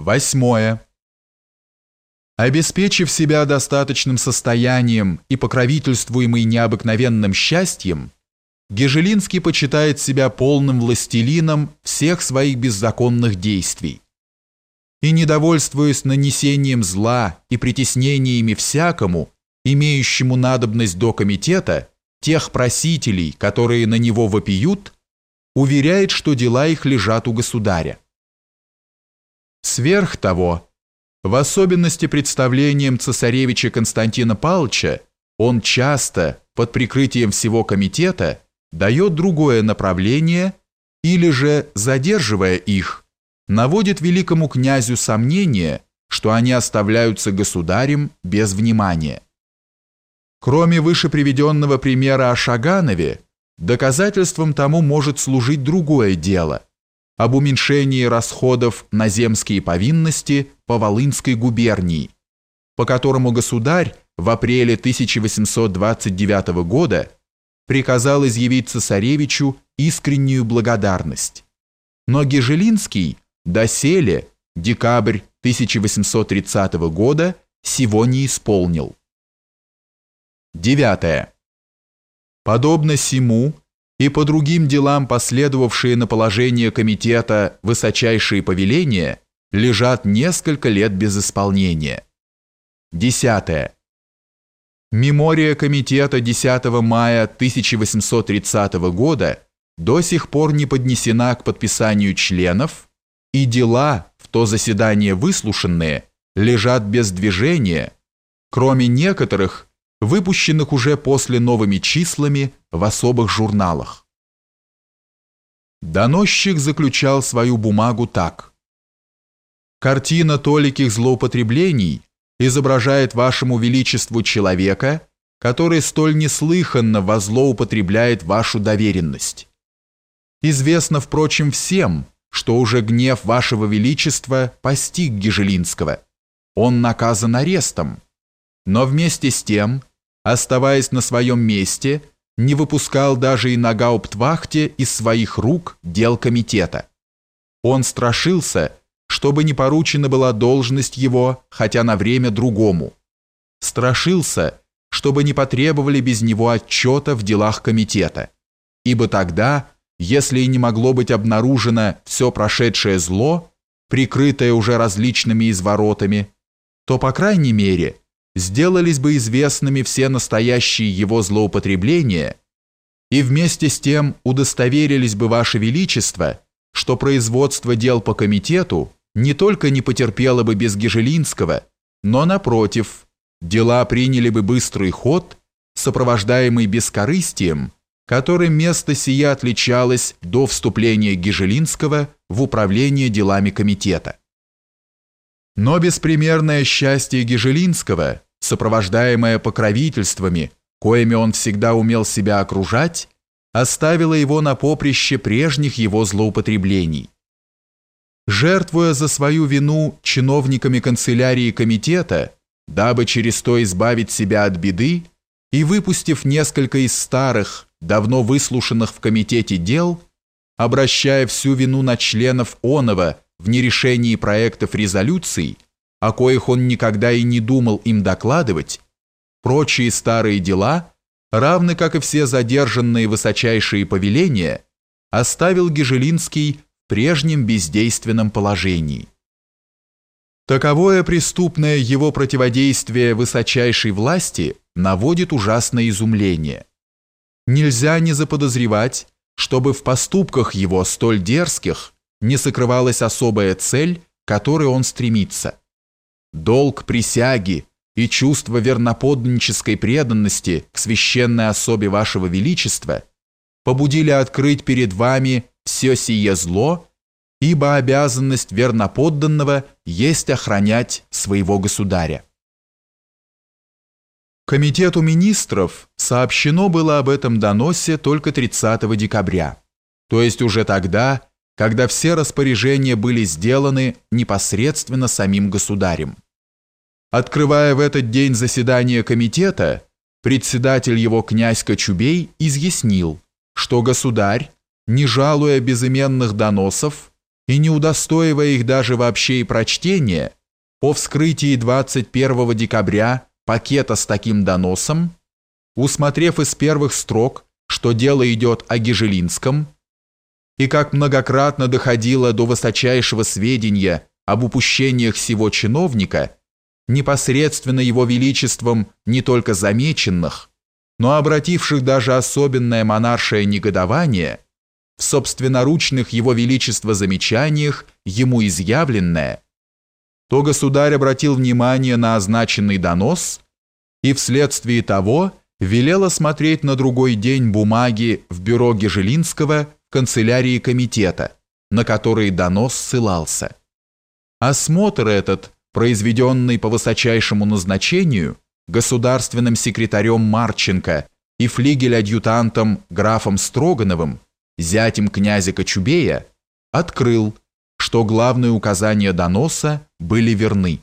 Восьмое. Обеспечив себя достаточным состоянием и покровительствуемый необыкновенным счастьем, Гежелинский почитает себя полным властелином всех своих беззаконных действий. И недовольствуясь нанесением зла и притеснениями всякому, имеющему надобность до комитета, тех просителей, которые на него вопиют, уверяет, что дела их лежат у государя. Сверх того, в особенности представлением цесаревича Константина Павловича, он часто, под прикрытием всего комитета, дает другое направление или же, задерживая их, наводит великому князю сомнение, что они оставляются государем без внимания. Кроме выше приведенного примера о Шаганове, доказательством тому может служить другое дело – об уменьшении расходов на земские повинности по Волынской губернии, по которому государь в апреле 1829 года приказал изъявить цесаревичу искреннюю благодарность. Но Гежелинский доселе, декабрь 1830 года, сего не исполнил. Девятое. Подобно сему, и по другим делам последовавшие на положение комитета высочайшие повеления лежат несколько лет без исполнения. Десятое. Мемория комитета 10 мая 1830 года до сих пор не поднесена к подписанию членов, и дела, в то заседание выслушанные, лежат без движения, кроме некоторых, выпущенных уже после новыми числами в особых журналах. Доносчик заключал свою бумагу так. «Картина толиких злоупотреблений изображает вашему величеству человека, который столь неслыханно возлоупотребляет вашу доверенность. Известно, впрочем, всем, что уже гнев вашего величества постиг Гежелинского. Он наказан арестом. Но вместе с тем, оставаясь на своем месте, не выпускал даже и на гауптвахте из своих рук дел комитета. Он страшился, чтобы не поручена была должность его, хотя на время другому. Страшился, чтобы не потребовали без него отчета в делах комитета. Ибо тогда, если и не могло быть обнаружено все прошедшее зло, прикрытое уже различными изворотами, то, по крайней мере, сделались бы известными все настоящие его злоупотребления, и вместе с тем удостоверились бы Ваше Величество, что производство дел по комитету не только не потерпело бы без Гежелинского, но, напротив, дела приняли бы быстрый ход, сопровождаемый бескорыстием, которым место сие отличалось до вступления Гежелинского в управление делами комитета. Но беспримерное счастье Гежелинского, сопровождаемое покровительствами, коими он всегда умел себя окружать, оставило его на поприще прежних его злоупотреблений. Жертвуя за свою вину чиновниками канцелярии комитета, дабы через то избавить себя от беды, и выпустив несколько из старых, давно выслушанных в комитете дел, обращая всю вину на членов Онова в нерешении проектов резолюций, о коих он никогда и не думал им докладывать, прочие старые дела, равны как и все задержанные высочайшие повеления, оставил Гежелинский в прежнем бездейственном положении. Таковое преступное его противодействие высочайшей власти наводит ужасное изумление. Нельзя не заподозревать, чтобы в поступках его столь дерзких не сокрывалась особая цель, к которой он стремится. Долг присяги и чувство верноподданнической преданности к священной особе вашего величества побудили открыть перед вами все сие зло, ибо обязанность верноподданного есть охранять своего государя. Комитету министров сообщено было об этом доносе только 30 декабря, то есть уже тогда, когда все распоряжения были сделаны непосредственно самим государем. Открывая в этот день заседание комитета, председатель его князь Кочубей изъяснил, что государь, не жалуя безыменных доносов, и не удостоивая их даже вообще и прочтения, по вскрытии 21 декабря пакета с таким доносом, усмотрев из первых строк, что дело идет о Гежелинском, и как многократно доходило до высочайшего сведения об упущениях сего чиновника, непосредственно его величеством не только замеченных, но обративших даже особенное монаршее негодование, в собственноручных его величества замечаниях ему изъявленное, то государь обратил внимание на означенный донос и вследствие того велел осмотреть на другой день бумаги в бюро Гежелинского в канцелярии комитета, на который донос ссылался. Осмотр этот, произведенный по высочайшему назначению государственным секретарем Марченко и флигель-адъютантом графом Строгановым, зятем князя Кочубея, открыл, что главные указания доноса были верны.